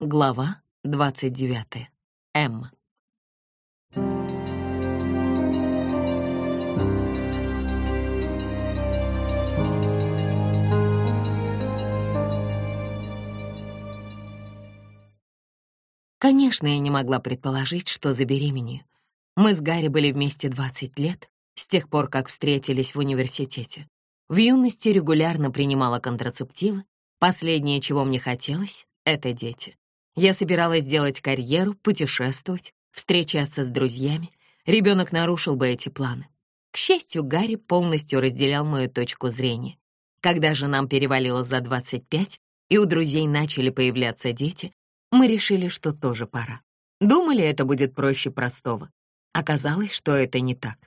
Глава 29. Эмма. Конечно, я не могла предположить, что забеременею. Мы с Гарри были вместе 20 лет, с тех пор, как встретились в университете. В юности регулярно принимала контрацептивы. Последнее, чего мне хотелось, — это дети. Я собиралась делать карьеру, путешествовать, встречаться с друзьями. Ребенок нарушил бы эти планы. К счастью, Гарри полностью разделял мою точку зрения. Когда же нам перевалило за 25, и у друзей начали появляться дети, мы решили, что тоже пора. Думали, это будет проще простого. Оказалось, что это не так.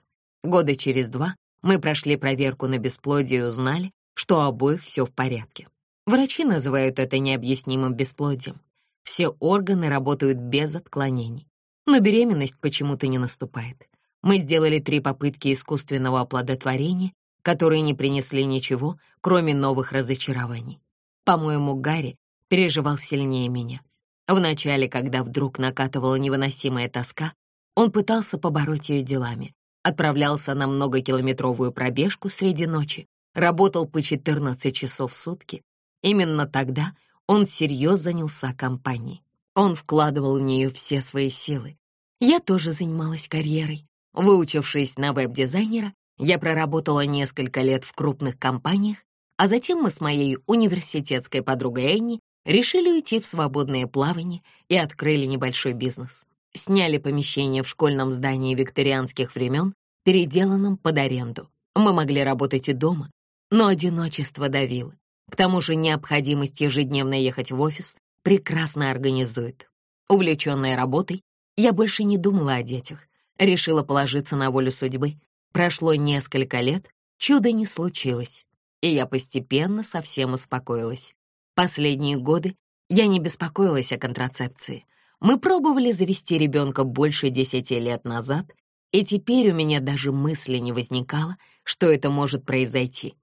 Года через два мы прошли проверку на бесплодие и узнали, что у обоих все в порядке. Врачи называют это необъяснимым бесплодием. Все органы работают без отклонений. Но беременность почему-то не наступает. Мы сделали три попытки искусственного оплодотворения, которые не принесли ничего, кроме новых разочарований. По-моему, Гарри переживал сильнее меня. Вначале, когда вдруг накатывала невыносимая тоска, он пытался побороть ее делами, отправлялся на многокилометровую пробежку среди ночи, работал по 14 часов в сутки. Именно тогда он всерьез занялся компанией. Он вкладывал в нее все свои силы. Я тоже занималась карьерой. Выучившись на веб-дизайнера, я проработала несколько лет в крупных компаниях, а затем мы с моей университетской подругой Энни решили уйти в свободное плавание и открыли небольшой бизнес. Сняли помещение в школьном здании викторианских времен, переделанном под аренду. Мы могли работать и дома, но одиночество давило. К тому же необходимость ежедневно ехать в офис прекрасно организует. Увлеченная работой, я больше не думала о детях. Решила положиться на волю судьбы. Прошло несколько лет, чуда не случилось, и я постепенно совсем успокоилась. Последние годы я не беспокоилась о контрацепции. Мы пробовали завести ребенка больше десяти лет назад, и теперь у меня даже мысли не возникало, что это может произойти.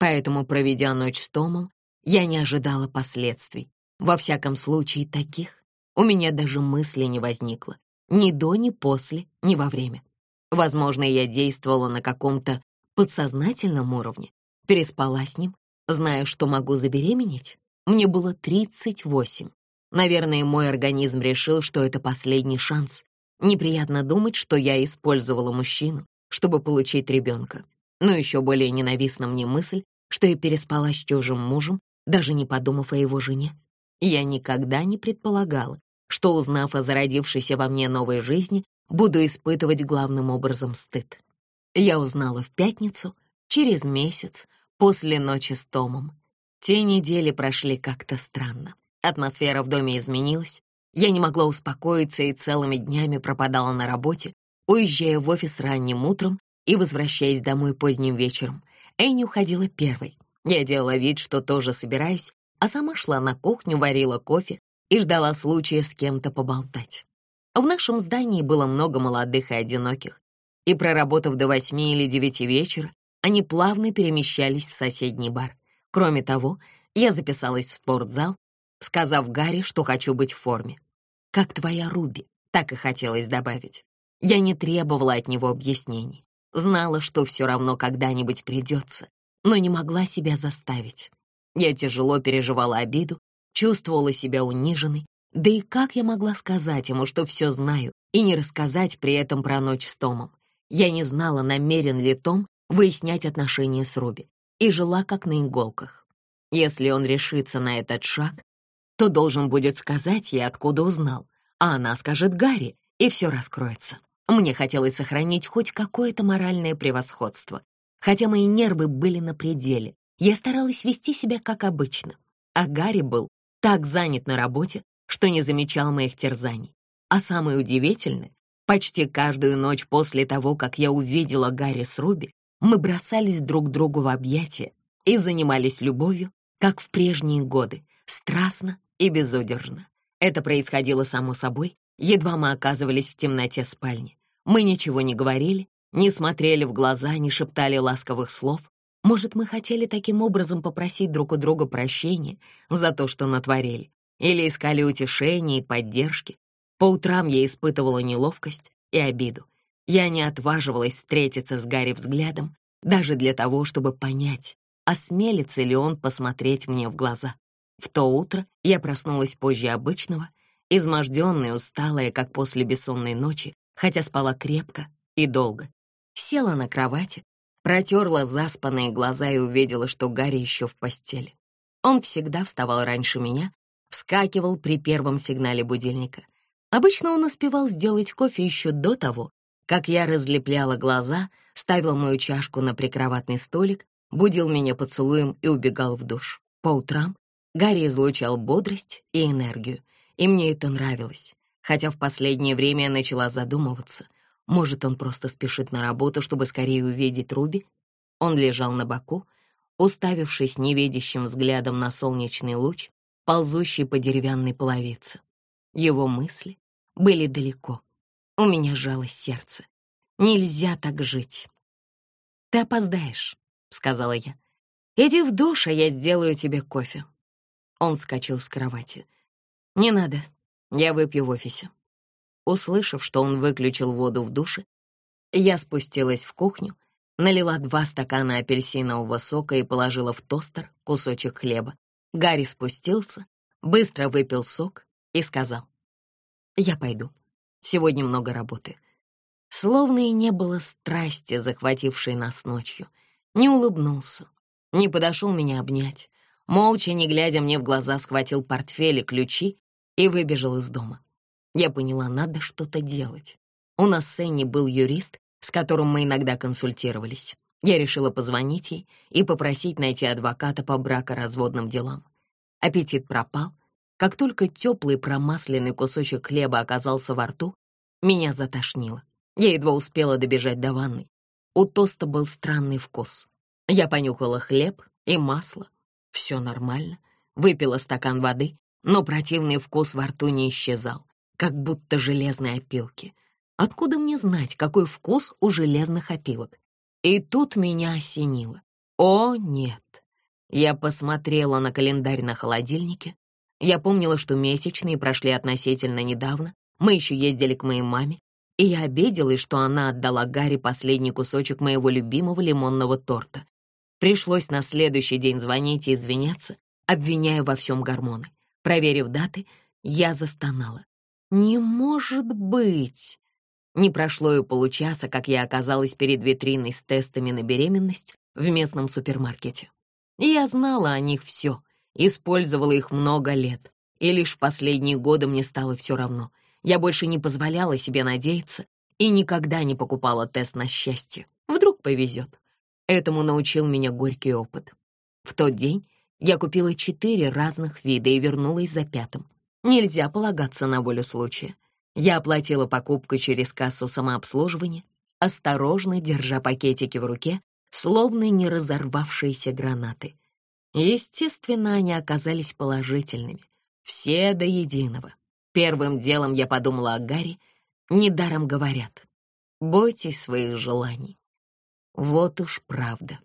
Поэтому, проведя ночь с Томом, я не ожидала последствий. Во всяком случае, таких у меня даже мысли не возникло. Ни до, ни после, ни во время. Возможно, я действовала на каком-то подсознательном уровне, переспала с ним, зная, что могу забеременеть. Мне было 38. Наверное, мой организм решил, что это последний шанс. Неприятно думать, что я использовала мужчину, чтобы получить ребенка. Но еще более ненавистна мне мысль, что я переспала с чужим мужем, даже не подумав о его жене. Я никогда не предполагала, что, узнав о зародившейся во мне новой жизни, буду испытывать главным образом стыд. Я узнала в пятницу, через месяц, после ночи с Томом. Те недели прошли как-то странно. Атмосфера в доме изменилась. Я не могла успокоиться и целыми днями пропадала на работе, уезжая в офис ранним утром и возвращаясь домой поздним вечером. Энни уходила первой. Я делала вид, что тоже собираюсь, а сама шла на кухню, варила кофе и ждала случая с кем-то поболтать. В нашем здании было много молодых и одиноких, и, проработав до восьми или девяти вечера, они плавно перемещались в соседний бар. Кроме того, я записалась в спортзал, сказав Гарри, что хочу быть в форме. «Как твоя Руби», так и хотелось добавить. Я не требовала от него объяснений. Знала, что все равно когда-нибудь придется, но не могла себя заставить. Я тяжело переживала обиду, чувствовала себя униженной, да и как я могла сказать ему, что все знаю, и не рассказать при этом про ночь с Томом? Я не знала, намерен ли Том выяснять отношения с Руби, и жила как на иголках. Если он решится на этот шаг, то должен будет сказать ей, откуда узнал, а она скажет Гарри, и все раскроется. Мне хотелось сохранить хоть какое-то моральное превосходство. Хотя мои нервы были на пределе, я старалась вести себя как обычно. А Гарри был так занят на работе, что не замечал моих терзаний. А самое удивительное, почти каждую ночь после того, как я увидела Гарри с Руби, мы бросались друг другу в объятия и занимались любовью, как в прежние годы, страстно и безудержно. Это происходило само собой, едва мы оказывались в темноте спальни. Мы ничего не говорили, не смотрели в глаза, не шептали ласковых слов. Может, мы хотели таким образом попросить друг у друга прощения за то, что натворили. или искали утешения и поддержки. По утрам я испытывала неловкость и обиду. Я не отваживалась встретиться с Гарри взглядом, даже для того, чтобы понять, осмелится ли он посмотреть мне в глаза. В то утро я проснулась позже обычного, изможденная, усталая, как после бессонной ночи, хотя спала крепко и долго. Села на кровати, протерла заспанные глаза и увидела, что Гарри еще в постели. Он всегда вставал раньше меня, вскакивал при первом сигнале будильника. Обычно он успевал сделать кофе еще до того, как я разлепляла глаза, ставил мою чашку на прикроватный столик, будил меня поцелуем и убегал в душ. По утрам Гарри излучал бодрость и энергию, и мне это нравилось, хотя в последнее время начала задумываться. Может, он просто спешит на работу, чтобы скорее увидеть Руби? Он лежал на боку, уставившись невидящим взглядом на солнечный луч, ползущий по деревянной половице. Его мысли были далеко. У меня сжалось сердце. Нельзя так жить. «Ты опоздаешь», — сказала я. «Иди в душ, а я сделаю тебе кофе». Он вскочил с кровати. «Не надо, я выпью в офисе». Услышав, что он выключил воду в душе, я спустилась в кухню, налила два стакана апельсинового сока и положила в тостер кусочек хлеба. Гарри спустился, быстро выпил сок и сказал, «Я пойду. Сегодня много работы». Словно и не было страсти, захватившей нас ночью. Не улыбнулся, не подошел меня обнять, Молча, не глядя мне в глаза, схватил портфель и ключи и выбежал из дома. Я поняла, надо что-то делать. У нас с Энни был юрист, с которым мы иногда консультировались. Я решила позвонить ей и попросить найти адвоката по бракоразводным делам. Аппетит пропал. Как только теплый промасленный кусочек хлеба оказался во рту, меня затошнило. Я едва успела добежать до ванной. У тоста был странный вкус. Я понюхала хлеб и масло, все нормально. Выпила стакан воды, но противный вкус во рту не исчезал, как будто железные опилки. Откуда мне знать, какой вкус у железных опилок? И тут меня осенило. О, нет. Я посмотрела на календарь на холодильнике. Я помнила, что месячные прошли относительно недавно. Мы еще ездили к моей маме, и я обиделась, что она отдала Гарри последний кусочек моего любимого лимонного торта, Пришлось на следующий день звонить и извиняться, обвиняя во всем гормоны. Проверив даты, я застонала. «Не может быть!» Не прошло и получаса, как я оказалась перед витриной с тестами на беременность в местном супермаркете. Я знала о них все, использовала их много лет, и лишь в последние годы мне стало все равно. Я больше не позволяла себе надеяться и никогда не покупала тест на счастье. Вдруг повезет. Этому научил меня горький опыт. В тот день я купила четыре разных вида и вернулась за пятым. Нельзя полагаться на волю случая. Я оплатила покупку через кассу самообслуживания, осторожно держа пакетики в руке, словно не разорвавшиеся гранаты. Естественно, они оказались положительными. Все до единого. Первым делом я подумала о Гарри. Недаром говорят. Бойтесь своих желаний. Вот уж правда.